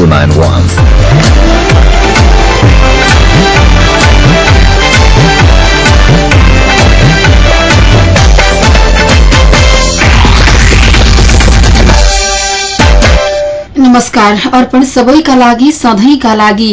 nine one नमस्कार अर्पण सबैका लागि सधैँका लागि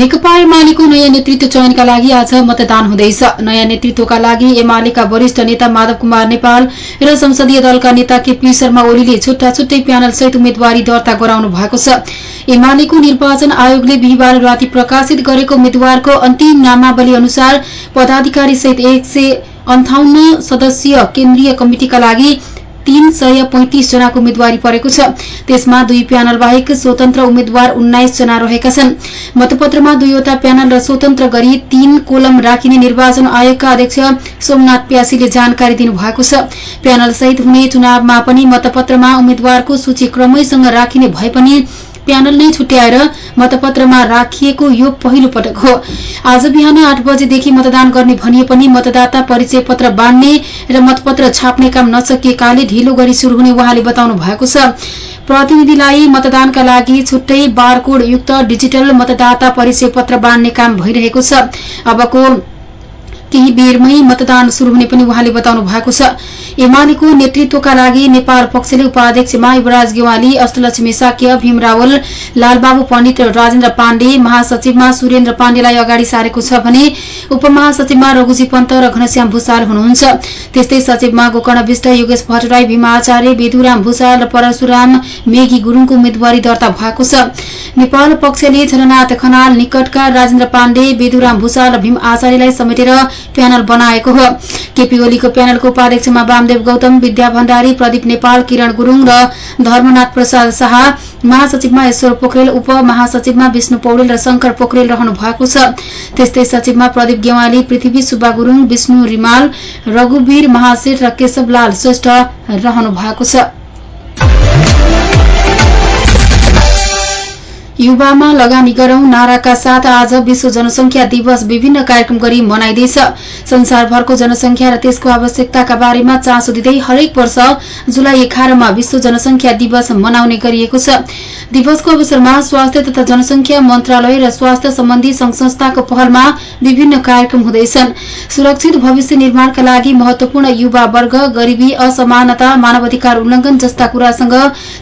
नेकपा एमालेको नयाँ नेतृत्व चयनका लागि आज मतदान हुँदैछ। नयाँ नेतृत्वका लागि एमालेका वरिष्ठ नेता माधव कुमार नेपाल र संसदीय दलका नेता केपी शर्मा ओलीले छुट्टा छुट्टै प्यानलसहित उम्मेद्वारी दर्ता गराउनु भएको छ। एमालेको निर्वाचन आयोगले बिहिबार राति प्रकाशित गरेको उम्मेद्वारको अन्तिम नामावली अनुसार पदाधिकारी सहित एक सय अन्ठाउन्न सदस्यीय केन्द्रीय कमिटिका लागि तीन सय पैंतिस जनाको उम्मेद्वारी परेको छ। त्यसमा दुई प्यानल बाहेक स्वतन्त्र उम्मेद्वार उन्नाइस जना रहेका छन्। मतपत्रमा दुईवटा प्यानल र स्वतन्त्र गरी तीन कोलम राखिने निर्वाचन आयोगका अध्यक्ष सोमनाथ प्यासीले जानकारी दिनुभएको छ। प्यानल सहित हुने चुनावमा पनि मतपत्रमा उम्मेद्वारको सूची क्रमैसँग राखिने भए पनि प्यानल नै छुट्याएर मतपत्रमा राखिएको यो पहिलो पटक हो। आज बिहान आठ बजेदेखि मतदान गर्ने भनिए पनि मतदाता परिचय पत्र बाँड्ने र मतपत्र छाप्ने काम नसकिएकाले ढिलो गरी शुरू हुने उहाँले बताउनु भएको छ। प्रतिनिधिलाई मतदानका लागि छुट्टै बारकोड युक्त डिजिटल मतदाता परिचय पत्र बाँड्ने काम भइरहेको छ। अबको केही बेरमै मतदान शुरू हुने पनि उहाँले बताउनु भएको छ। एमालेको नेतृत्वका लागि नेपाल पक्षले उपाध्यक्षमा युवराज गेवाली अष्टलक्ष्मी साक्य भीम रावल लालबाबु पण्डित र राजेन्द्र पाण्डे महासचिवमा सुरेन्द्र पाण्डेलाई अगाडि सारेको छ भने उपमहासचिवमा रघुजी पन्त र घनश्याम भूषाल हुनुहुन्छ। त्यस्तै सचिवमा गोकर्ण विष्ट योगेश भट्टराई भीमा आचार्य बेदुराम भूषाल र परशुराम मेघी गुरूङको उम्मेद्वारी दर्ता भएको छ। नेपाल पक्षले झलनाथ खनाल निकटका राजेन्द्र पाण्डे बेदुराम भूषाल र भीम आचार्यलाई समेटेर प्यानल बनाएको हो। केपी ओलीको प्यानलको उपाध्यक्षमा वामदेव गौतम विद्या भण्डारी प्रदीप नेपाल किरण गुरूङ र धर्मनाथ प्रसाद शाह महासचिवमा ईश्वर पोखरेल उप महासचिवमा विष्णु पौडेल र शंकर पोखरेल रहनु भएको छ। त्यस्तै सचिवमा प्रदीप गेवाली पृथ्वी सुब्बा गुरूङ विष्णु रिमाल रघुवीर महासेठ र केशवलाल श्रेष्ठ रहनु भएको छ। युवामा लगानी गरौं। नाराका साथ आज विश्व जनसंख्या दिवस विभिन्न कार्यक्रम गरी मनाइँदैछ। संसारभरको जनसंख्या र त्यसको आवश्यकताका बारेमा चासो दिँदै हरेक वर्ष जुलाई एघारमा विश्व जनसंख्या दिवस मनाउने गरिएको छ। दिवसको अवसरमा स्वास्थ्य तथा जनसंख्या मन्त्रालय र स्वास्थ्य सम्बन्धी संघ संस्थाको पहलमा विभिन्न कार्यक्रम हुँदैछन्। सुरक्षित भविष्य निर्माणका लागि महत्वपूर्ण युवा वर्ग गरिबी असमानता मानवाधिकार उल्लंघन जस्ता कुरासँग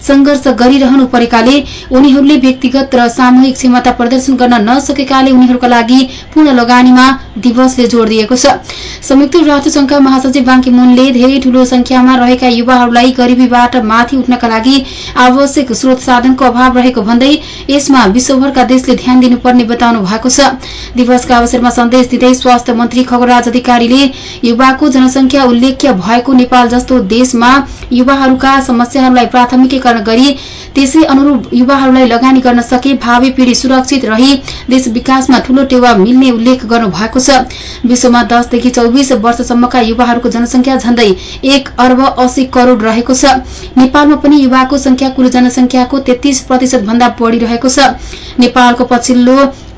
संघर्ष गरिरहनु परेकाले उनीहरूले व्यक्तिगत र सामूहिक क्षमता प्रदर्शन गर्न नसकेकाले उनीहरूका लागि पूर्ण लगानीमा दिवसले जोड़ दिएको छ। संयुक्त राष्ट्र संघका महासचिव बाङ्की मुनले धेरै ठूलो संख्यामा रहेका युवाहरूलाई गरिबीबाट माथि उठ्नका लागि आवश्यक स्रोत साधनको अभाव रहेको भन्दै यसमा विश्वभरका देशले ध्यान दिनुपर्ने बताउनु भएको छ। दिवसका अवसरमा सन्देश दिँदै स्वास्थ्य मन्त्री खगराज अधिकारीले युवाको जनसंख्या उल्लेख्य भएको नेपाल जस्तो देशमा युवाहरूका समस्याहरूलाई प्राथमिकीकरण गरी त्यसै अनुरूप युवाहरूलाई लगानी गर्न सके भावी पिढ़ी सुरक्षित रही देश विकासमा ठूलो टेवा मिल्ने उल्लेख गर्नु भएको छ। विश्वमा दसदेखि चौबिस वर्षसम्मका युवाहरूको जनसंख्या झण्डै एक अर्ब अस्सी करोड़ रहेको छ। नेपालमा पनि युवाको संख्या कुल जनसंख्याको तेत्तीस प्रतिशत भन्दा बढ़ी रहेको छ। नेपालको पछिल्लो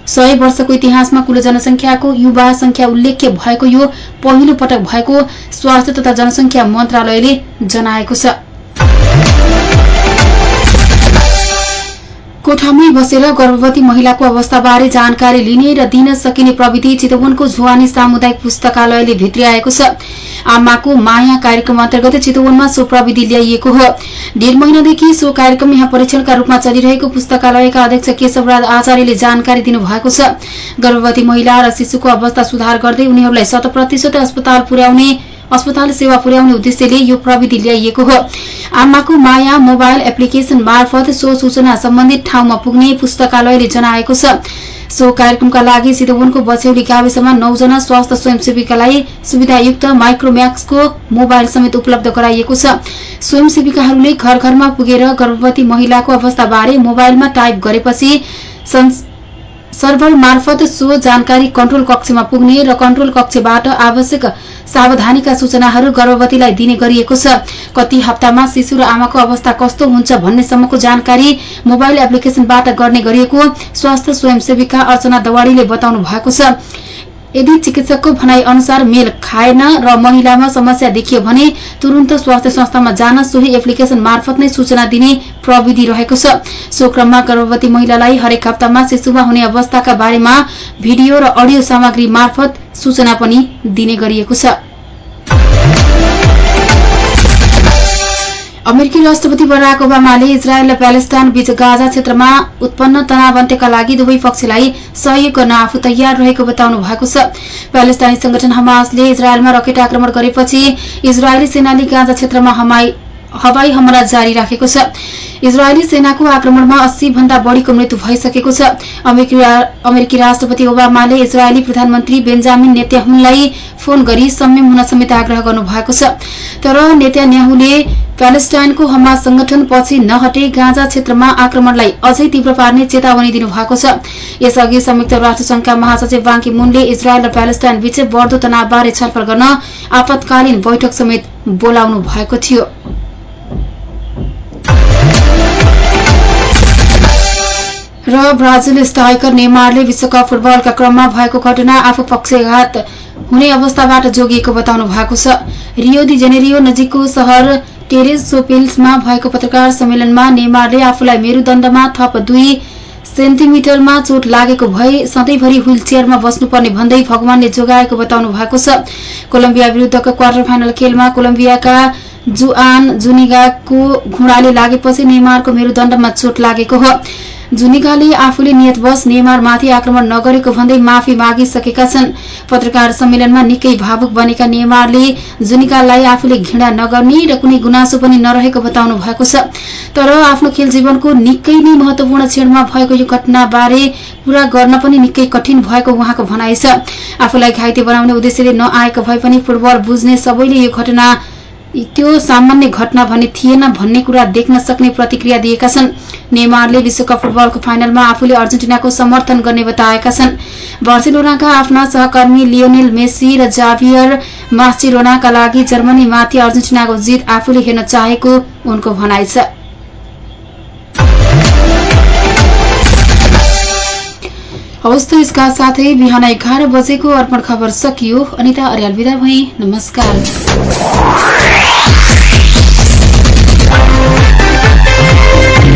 सय वर्षको इतिहासमा कुल जनसंख्याको युवा संख्या उल्लेख्य भएको यो पहिलो पटक भएको स्वास्थ्य तथा जनसंख्या मन्त्रालयले जनाएको छ। कोठामै बसेर गर्भवती महिलाको अवस्थाबारे जानकारी लिने र दिन सकिने प्रविधि चितवनको झुवानी सामुदायिक पुस्तकालयले भित्रिआएको छ। आमाको माया कार्यक्रम अन्तर्गत चितवनमा सो प्रविधि ल्याइएको हो। डेढ महिनादेखि सो कार्यक्रम यहाँ परीक्षणका रूपमा चलिरहेको पुस्तकालयका अध्यक्ष केशवराज आचार्यले जानकारी दिनुभएको छ। गर्भवती महिला र शिशुको अवस्था सुधार गर्दै उनीहरूलाई शत अस्पताल पुर्याउने अस्पताल सेवा पुर्याउने उद्देश्यले यो प्रविधि ल्याइएको हो। आमाको माया मोबाइल एप्लिकेशन मार्फत सो सूचना सम्बन्धित ठाउँमा पुग्ने पुस्तकालयले जनाएको छ। सो कार्यक्रमका लागि सिधुवनको बछौली गाविसमा नौजना स्वास्थ्य स्वयंसेविकालाई सुविधायुक्त माइक्रोम्याक्सको मोबाइल समेत उपलब्ध गराइएको छ। स्वयंसेविकाहरूले घर घरमा पुगेर गर्भवती महिलाको अवस्थाबारे मोबाइलमा टाइप गरेपछि सर्भर मार्फत सो जानकारी कन्ट्रोल कक्षमा पुग्ने र कन्ट्रोल कक्षबाट आवश्यक सावधानीका सूचनाहरू गर्भवतीलाई दिने गरिएको छ। कति हप्तामा शिशु र आमाको अवस्था कस्तो हुन्छ भन्नेसम्मको जानकारी मोबाइल एप्लिकेशनबाट गर्ने गरिएको स्वास्थ्य स्वयंसेविका अर्चना दवाड़ीले बताउनु भएको छ। यदि चिकित्सकको भनाई अनुसार मेल खाएन र महिलामा समस्या देखियो भने तुरन्त स्वास्थ्य संस्थामा जान सोही एप्लिकेशन मार्फत नै सूचना दिने प्रविधि रहेको छ। सो क्रममा गर्भवती महिलालाई हरेक हप्तामा शिशुमा हुने अवस्थाका बारेमा भिडियो र अडियो सामग्री मार्फत सूचना पनि दिने गरिएको छ। अमेरिकी राष्ट्रपति बराक ओबामाले इजरायल र प्यालेस्टाइन बीच गाजा क्षेत्रमा उत्पन्न तनाव अन्त्यका लागि दुवै पक्षलाई सहयोग गर्न आफू तयार रहेको बताउनु भएको छ। प्यालेस्टाइनी संगठन हमासले इजरायलमा रकेट आक्रमण गरेपछि इजरायली सेनाले गाजा क्षेत्रमा हवाई हमला जारी राखेको छ। इजरायली सेनाको आक्रमणमा अस्सी भन्दा बढ़ीको मृत्यु भइसकेको छ। अमेरिकी राष्ट्रपति ओबामाले इजरायली प्रधानमन्त्री बेन्जामिन नेत्याहुलाई फोन गरी संयम हुन समेत आग्रह गर्नु भएको छ। तर नेत्यान्याहुले प्यालेस्टाइनको हमास संगठन पछि नहटे गाँजा क्षेत्रमा आक्रमणलाई अझै तीव्र पार्ने चेतावनी दिनुभएको छ। यसअघि संयुक्त राष्ट्रसंघका महासचिव बाङ्की मुनले इजरायल र प्यालेस्टाइन बीच बढ़दो तनावबारे छलफल गर्न आपतकालीन बैठक समेत बोलाउनु भएको थियो। र ब्राजिल स्ट्राइकर नेमारले विश्वकप फुटबलका क्रममा भएको घटना आफू पक्षघात हुने अवस्थाबाट जोगिएको बताउनु भएको छ। रियो दि जेनेरियो नजिकको शहर टेरेस सोपेल्समा भएको पत्रकार सम्मेलनमा नेमारले आफूलाई मेरुदण्डमा थप दुई सेन्टिमिटरमा चोट लागेको भए सधैँभरि व्हील चेयरमा बस्नुपर्ने भन्दै भगवानले जोगाएको बताउनु भएको छ। कोलम्बिया विरूद्धको क्वार्टर फाइनल खेलमा कोलम्बियाका जुआन जुनिगाको घुँडाले लागेपछि नेमारको मेरुदण्डमा चोट लागेको हो। जुनिगाले आफूले नियतवश नेमारमाथि आक्रमण नगरेको भन्दै माफी मागिसकेका छन्। पत्रकार सम्मेलनमा निकै भावुक बनेका नेमारले जुनिगालाई आफूले घृणा नगर्ने र कुनै गुनासो पनि नरहेको बताउनु भएको छ। तर आफ्नो खेल जीवनको निकै नै महत्वपूर्ण क्षणमा भएको यो घटनाबारे पूरा गर्न पनि निकै कठिन भएको उहाँको भनाइ छ। आफूलाई घाइते बनाउने उद्देश्यले नआएको भए पनि फुटबल बुझ्ने सबैले यो घटना त्यो सामान्य घटना भने थिएन भन्ने कुरा देख्न सक्ने प्रतिक्रिया दिएका छन्। नेमारले विश्वकप फुटबलको फाइनलमा आफूले अर्जेन्टिनाको समर्थन गर्ने बताएका छन्। बार्सिलोनाका आफ्ना सहकर्मी लियोनेल मेसी र जाभियर मास्चिलोनाका लागि जर्मनीमाथि अर्जेन्टिनाको जित आफूले हेर्न चाहेको उनको भनाइ छ। हवस् यसका साथै बिहान एघार बजेको अर्पण खबर सकियो। अनिता अर्याल विदा भए नमस्कार।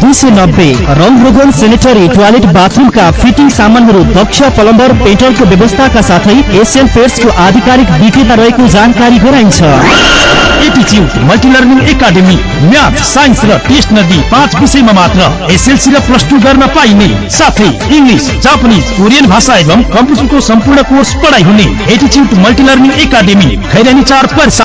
दुई सय नब्बे। रङ रोगन सेनेटरी टोयलेट बाथरुमका फिटिङ सामानहरू दक्ष प्लम्बर पेन्टरको व्यवस्थाका साथै एसियन आधिकारिक विक्रेता रहेको जानकारी गराइन्छ। एटिच्युड multi learning academy math science र टेस्ट नदी पाँच विषयमा मात्र एसएलसी र प्लस टू गर्न पाइने। साथै इङ्ग्लिस जापानिज कोरियन भाषा एवं कम्प्युटरको सम्पूर्ण कोर्स पढाइ हुने एटिच्युड मल्टिलर्निङ एकाडेमी खैरानी चार पर्सा